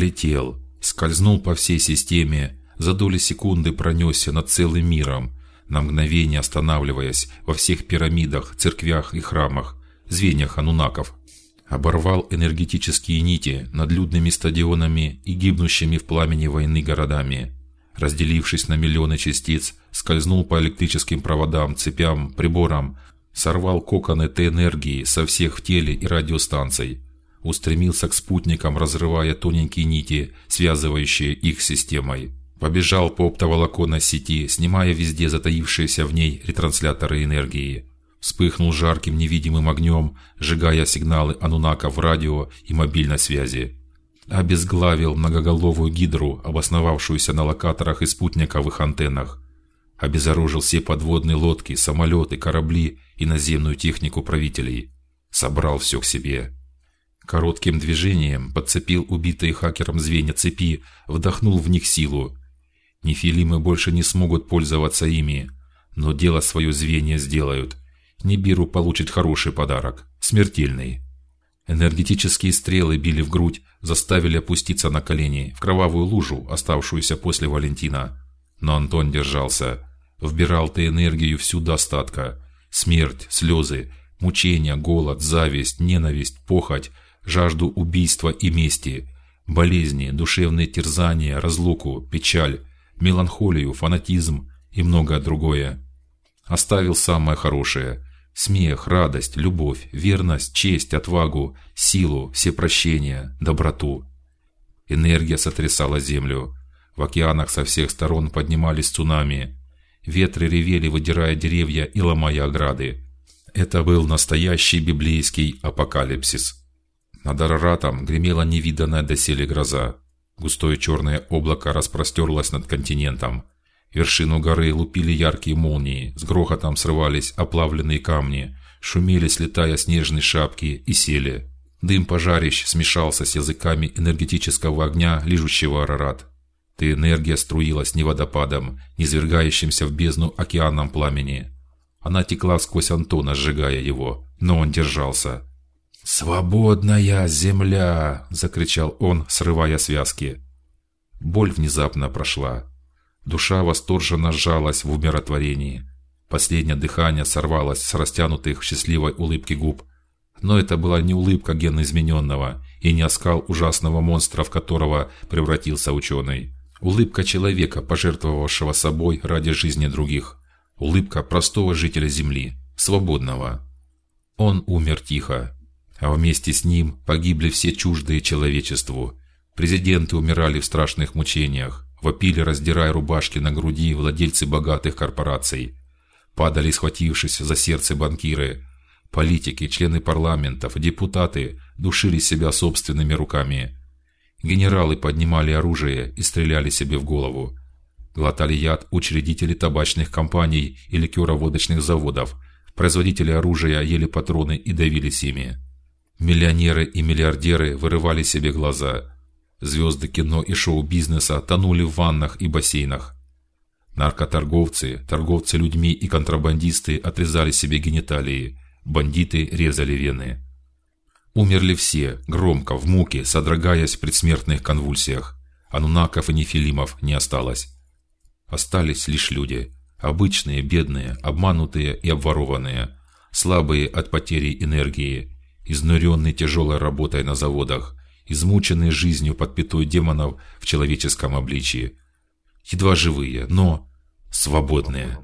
Полетел, скользнул по всей системе, за доли секунды пронесся над целым миром, на мгновение останавливаясь во всех пирамидах, церквях и храмах, звеньях анунаков. Оборвал энергетические нити над людными стадионами и гибнущими в пламени войны городами. Разделившись на миллионы частиц, скользнул по электрическим проводам, цепям, приборам, сорвал коконы Т-энергии со всех в теле и радиостанций, устремился к спутникам, разрывая тоненькие нити, связывающие их системой. Побежал по оптоволоконной сети, снимая везде затаившиеся в ней ретрансляторы энергии. Вспыхнул жарким невидимым огнем, сжигая сигналы анунаков радио и мобильной связи. Обезглавил многоголовую гидру, обосновавшуюся на локаторах и спутниковых антеннах. Обезоружил все подводные лодки, самолеты, корабли и наземную технику правителей. Собрал все к себе. Коротким движением подцепил убитые хакером звенья цепи, вдохнул в них силу Нефилимы больше не смогут пользоваться ими, но дело свое звенья сделают. Нибиру получит хороший подарок, смертельный. Энергетические стрелы били в грудь, заставили опуститься на колени в кровавую лужу, оставшуюся после Валентина. Но Антон держался, вбирал ты энергию всю до остатка. Смерть, слезы, мучения, голод, зависть, ненависть, похоть, жажду убийства и мести, болезни, душевные терзания, разлуку, печаль, меланхолию, фанатизм и многое другое. Оставил самое хорошее: смех, радость, любовь, верность, честь, отвагу, силу, всепрощение, доброту. Энергия сотрясала землю. В океанах со всех сторон поднимались цунами. Ветры ревели, выдирая деревья и ломая ограды. Это был настоящий библейский апокалипсис. Над Араратом гремела невиданная доселе гроза. Густое черное облако распростерлось над континентом. Вершину горы лупили яркие молнии, с грохотом срывались оплавленные камни, шумели, слетая снежные шапки, и сели. Дым пожарищ смешался с языками энергетического огня, лижущего Арарат. Ты энергия струилась не водопадом, не звергающимся в бездну океаном пламени. Она текла сквозь Антона, сжигая его, но он держался. Свободная земля! – закричал он, срывая связки. Боль внезапно прошла. Душа восторженно сжалась в умиротворении. Последнее дыхание сорвалось с растянутых в счастливой улыбке губ. Но это была не улыбка генно измененного и не оскал ужасного монстра, в которого превратился ученый. Улыбка человека, пожертвовавшего собой ради жизни других. Улыбка простого жителя Земли, свободного. Он умер тихо, а вместе с ним погибли все чуждые человечеству. Президенты умирали в страшных мучениях, вопили, раздирая рубашки на груди владельцы богатых корпораций, падали, схватившись за сердце банкиры, политики, члены парламентов, депутаты душили себя собственными руками. Генералы поднимали оружие и стреляли себе в голову. Глотали яд учредители табачных компаний и ликероводочных заводов, производители оружия ели патроны и давились ими. Миллионеры и миллиардеры вырывали себе глаза. Звезды кино и шоу-бизнеса тонули в ваннах и бассейнах. Наркоторговцы, торговцы людьми и контрабандисты отрезали себе гениталии. Бандиты резали вены. Умерли все, громко, в муке, содрогаясь в предсмертных конвульсиях. Анунаков и нефилимов не осталось. Остались лишь люди, обычные, бедные, обманутые и обворованные, слабые от потери энергии, изнуренный тяжелой работой на заводах, измученные жизнью под пятой демонов в человеческом обличии, едва живые, но свободные.